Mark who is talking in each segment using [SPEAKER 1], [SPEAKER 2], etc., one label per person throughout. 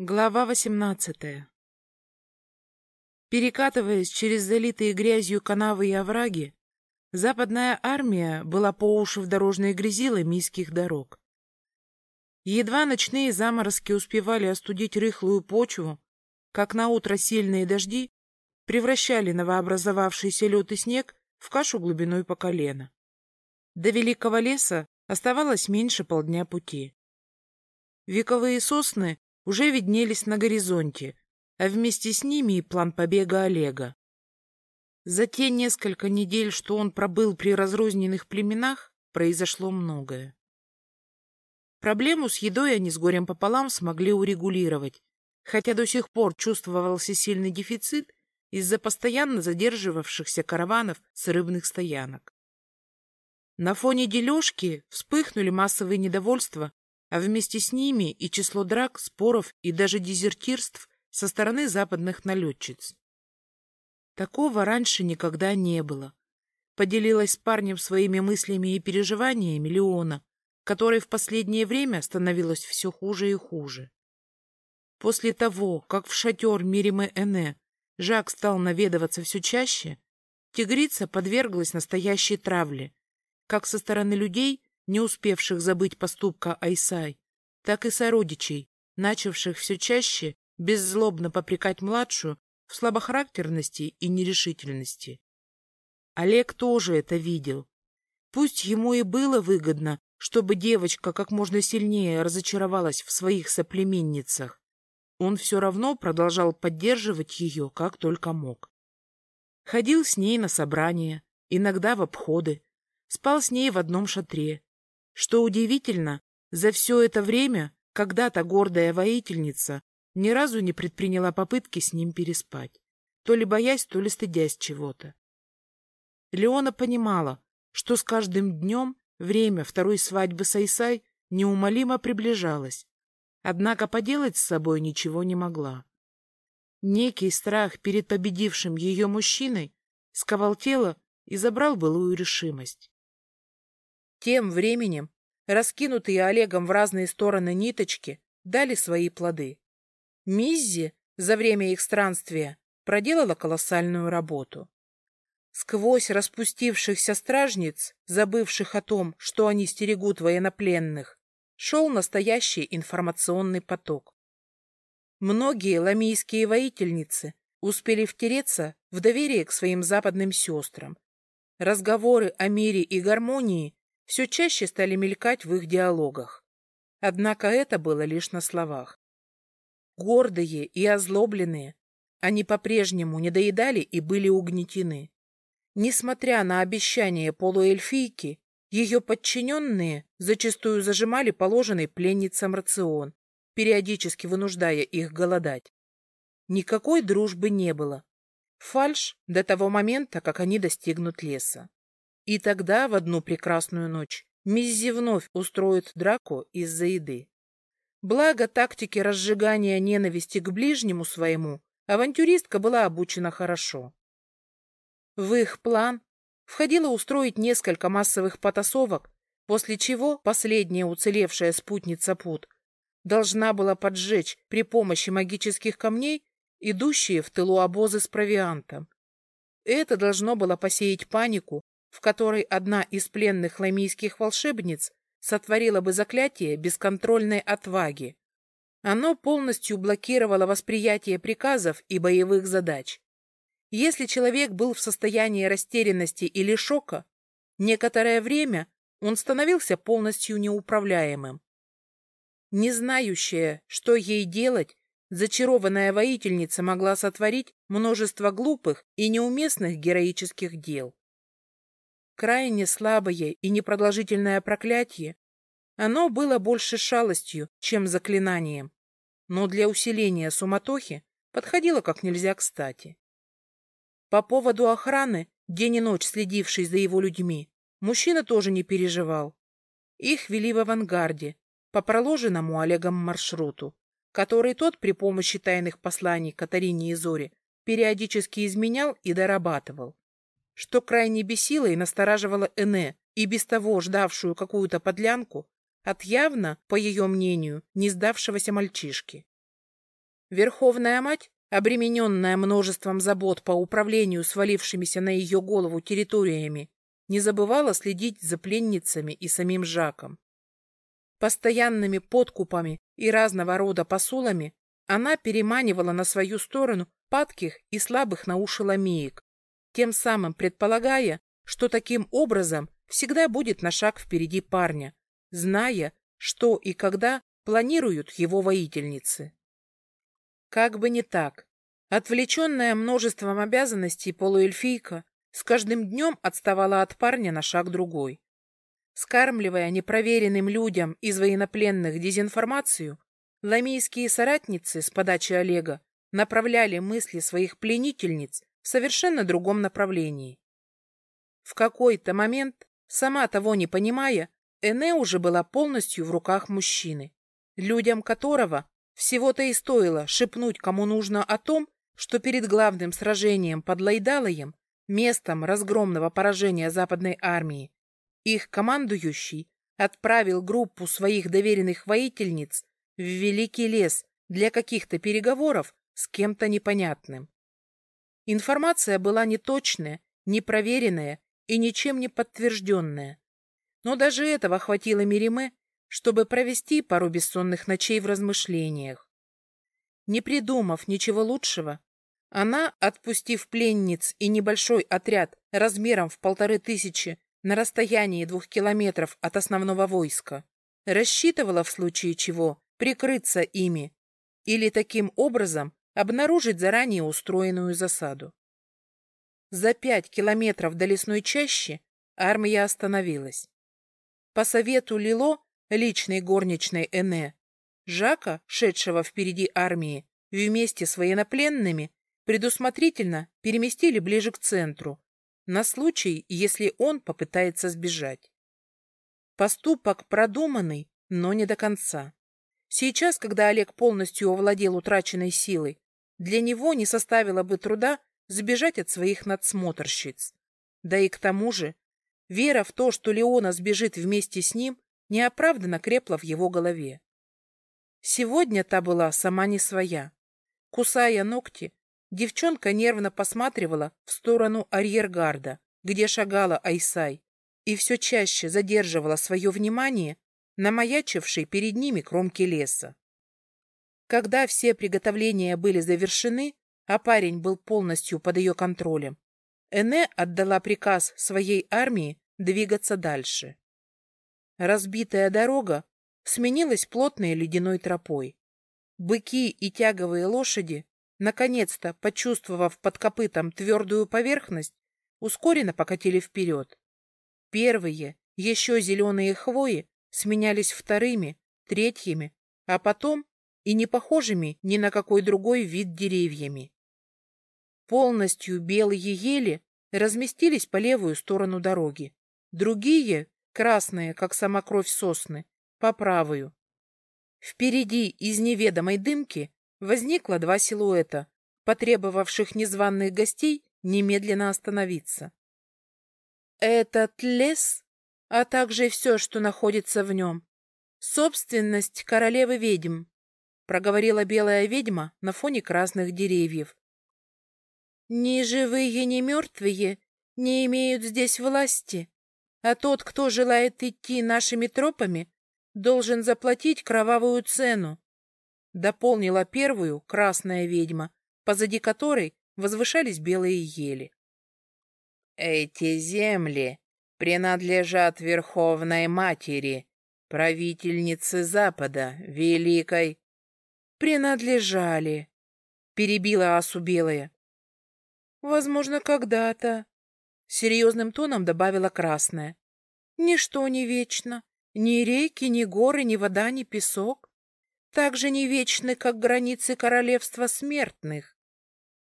[SPEAKER 1] Глава восемнадцатая Перекатываясь через залитые грязью канавы и овраги, западная армия была по уши в дорожной грязи ломийских дорог. Едва ночные заморозки успевали остудить рыхлую почву, как наутро сильные дожди превращали новообразовавшийся лед и снег в кашу глубиной по колено. До великого леса оставалось меньше полдня пути. Вековые сосны уже виднелись на горизонте, а вместе с ними и план побега Олега. За те несколько недель, что он пробыл при разрозненных племенах, произошло многое. Проблему с едой они с горем пополам смогли урегулировать, хотя до сих пор чувствовался сильный дефицит из-за постоянно задерживавшихся караванов с рыбных стоянок. На фоне дележки вспыхнули массовые недовольства а вместе с ними и число драк, споров и даже дезертирств со стороны западных налетчиц. Такого раньше никогда не было. Поделилась с парнем своими мыслями и переживаниями Леона, которой в последнее время становилось все хуже и хуже. После того, как в шатер Миримы Эне Жак стал наведываться все чаще, тигрица подверглась настоящей травле, как со стороны людей, не успевших забыть поступка Айсай, так и сородичей, начавших все чаще беззлобно попрекать младшую в слабохарактерности и нерешительности. Олег тоже это видел. Пусть ему и было выгодно, чтобы девочка как можно сильнее разочаровалась в своих соплеменницах, он все равно продолжал поддерживать ее, как только мог. Ходил с ней на собрания, иногда в обходы, спал с ней в одном шатре, что удивительно, за все это время когда-то гордая воительница ни разу не предприняла попытки с ним переспать, то ли боясь, то ли стыдясь чего-то. Леона понимала, что с каждым днем время второй свадьбы Сайсай неумолимо приближалось, однако поделать с собой ничего не могла. Некий страх перед победившим ее мужчиной сковал тело и забрал былую решимость. Тем временем раскинутые Олегом в разные стороны ниточки дали свои плоды. Миззи за время их странствия проделала колоссальную работу. Сквозь распустившихся стражниц, забывших о том, что они стерегут военнопленных, шел настоящий информационный поток. Многие ламийские воительницы успели втереться в доверие к своим западным сестрам. Разговоры о мире и гармонии все чаще стали мелькать в их диалогах. Однако это было лишь на словах. Гордые и озлобленные, они по-прежнему не доедали и были угнетены. Несмотря на обещания полуэльфийки, ее подчиненные зачастую зажимали положенный пленницам рацион, периодически вынуждая их голодать. Никакой дружбы не было. Фальш до того момента, как они достигнут леса. И тогда, в одну прекрасную ночь, Миззи вновь устроит драку из-за еды. Благо тактики разжигания ненависти к ближнему своему авантюристка была обучена хорошо. В их план входило устроить несколько массовых потасовок, после чего последняя уцелевшая спутница Пут должна была поджечь при помощи магических камней идущие в тылу обозы с провиантом. Это должно было посеять панику в которой одна из пленных ламийских волшебниц сотворила бы заклятие бесконтрольной отваги. Оно полностью блокировало восприятие приказов и боевых задач. Если человек был в состоянии растерянности или шока, некоторое время он становился полностью неуправляемым. Не знающая, что ей делать, зачарованная воительница могла сотворить множество глупых и неуместных героических дел крайне слабое и непродолжительное проклятие, оно было больше шалостью, чем заклинанием, но для усиления суматохи подходило как нельзя кстати. По поводу охраны, день и ночь следившей за его людьми, мужчина тоже не переживал. Их вели в авангарде, по проложенному Олегом маршруту, который тот при помощи тайных посланий Катарине и Зоре периодически изменял и дорабатывал что крайне бесило и настораживало Эне, и без того ждавшую какую-то подлянку от явно, по ее мнению, не сдавшегося мальчишки. Верховная мать, обремененная множеством забот по управлению свалившимися на ее голову территориями, не забывала следить за пленницами и самим Жаком. Постоянными подкупами и разного рода посулами она переманивала на свою сторону падких и слабых на уши ламеек, тем самым предполагая, что таким образом всегда будет на шаг впереди парня, зная, что и когда планируют его воительницы. Как бы не так. Отвлеченная множеством обязанностей полуэльфийка с каждым днем отставала от парня на шаг другой. Скармливая непроверенным людям из военнопленных дезинформацию, ламийские соратницы с подачи Олега направляли мысли своих пленительниц совершенно другом направлении. В какой-то момент, сама того не понимая, Эне уже была полностью в руках мужчины, людям которого всего-то и стоило шепнуть кому нужно о том, что перед главным сражением под Лайдалоем, местом разгромного поражения Западной армии, их командующий отправил группу своих доверенных воительниц в Великий лес для каких-то переговоров с кем-то непонятным. Информация была неточная, непроверенная и ничем не подтвержденная. Но даже этого хватило Мириме, чтобы провести пару бессонных ночей в размышлениях. Не придумав ничего лучшего, она, отпустив пленниц и небольшой отряд размером в полторы тысячи на расстоянии двух километров от основного войска, рассчитывала в случае чего прикрыться ими или таким образом обнаружить заранее устроенную засаду. За пять километров до лесной чащи армия остановилась. По совету Лило личной горничной Эне, Жака, шедшего впереди армии, вместе с военнопленными, предусмотрительно переместили ближе к центру, на случай, если он попытается сбежать. Поступок продуманный, но не до конца. Сейчас, когда Олег полностью овладел утраченной силой, для него не составило бы труда сбежать от своих надсмотрщиц. Да и к тому же, вера в то, что Леона сбежит вместе с ним, неоправданно крепла в его голове. Сегодня та была сама не своя. Кусая ногти, девчонка нервно посматривала в сторону арьергарда, где шагала Айсай, и все чаще задерживала свое внимание на маячившей перед ними кромке леса. Когда все приготовления были завершены, а парень был полностью под ее контролем, Эне отдала приказ своей армии двигаться дальше. Разбитая дорога сменилась плотной ледяной тропой. Быки и тяговые лошади, наконец-то почувствовав под копытом твердую поверхность, ускоренно покатили вперед. Первые, еще зеленые хвои, сменялись вторыми, третьими, а потом и не похожими ни на какой другой вид деревьями. Полностью белые ели разместились по левую сторону дороги. Другие красные, как сама кровь сосны, по правую. Впереди из неведомой дымки возникло два силуэта, потребовавших незваных гостей немедленно остановиться. Этот лес, а также все, что находится в нем, собственность королевы ведьм, проговорила белая ведьма на фоне красных деревьев. Ни живые, ни мертвые не имеют здесь власти а тот, кто желает идти нашими тропами, должен заплатить кровавую цену. Дополнила первую красная ведьма, позади которой возвышались белые ели. Эти земли принадлежат Верховной Матери, правительнице Запада, Великой. Принадлежали, перебила Асу Белая. Возможно, когда-то, Серьезным тоном добавила красная. Ничто не вечно. Ни реки, ни горы, ни вода, ни песок. Так же не вечны, как границы королевства смертных.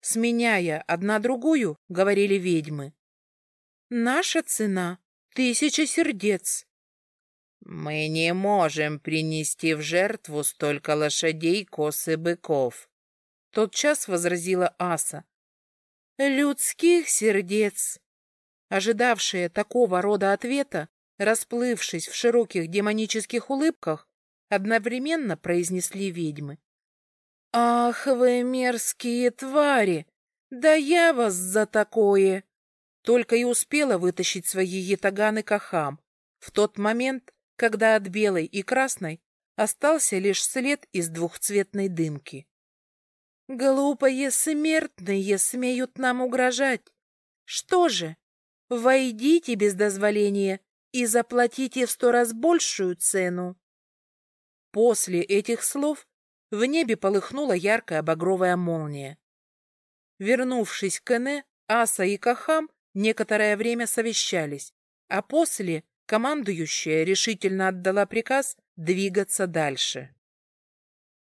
[SPEAKER 1] Сменяя одна другую, говорили ведьмы. Наша цена — тысяча сердец. Мы не можем принести в жертву столько лошадей, кос и быков. Тотчас возразила Аса. Людских сердец, ожидавшие такого рода ответа, расплывшись в широких демонических улыбках, одновременно произнесли ведьмы. «Ах вы мерзкие твари! Да я вас за такое!» Только и успела вытащить свои ятаганы Кахам в тот момент, когда от белой и красной остался лишь след из двухцветной дымки. «Глупые смертные смеют нам угрожать. Что же, войдите без дозволения и заплатите в сто раз большую цену». После этих слов в небе полыхнула яркая багровая молния. Вернувшись к Эне, Аса и Кахам некоторое время совещались, а после командующая решительно отдала приказ двигаться дальше.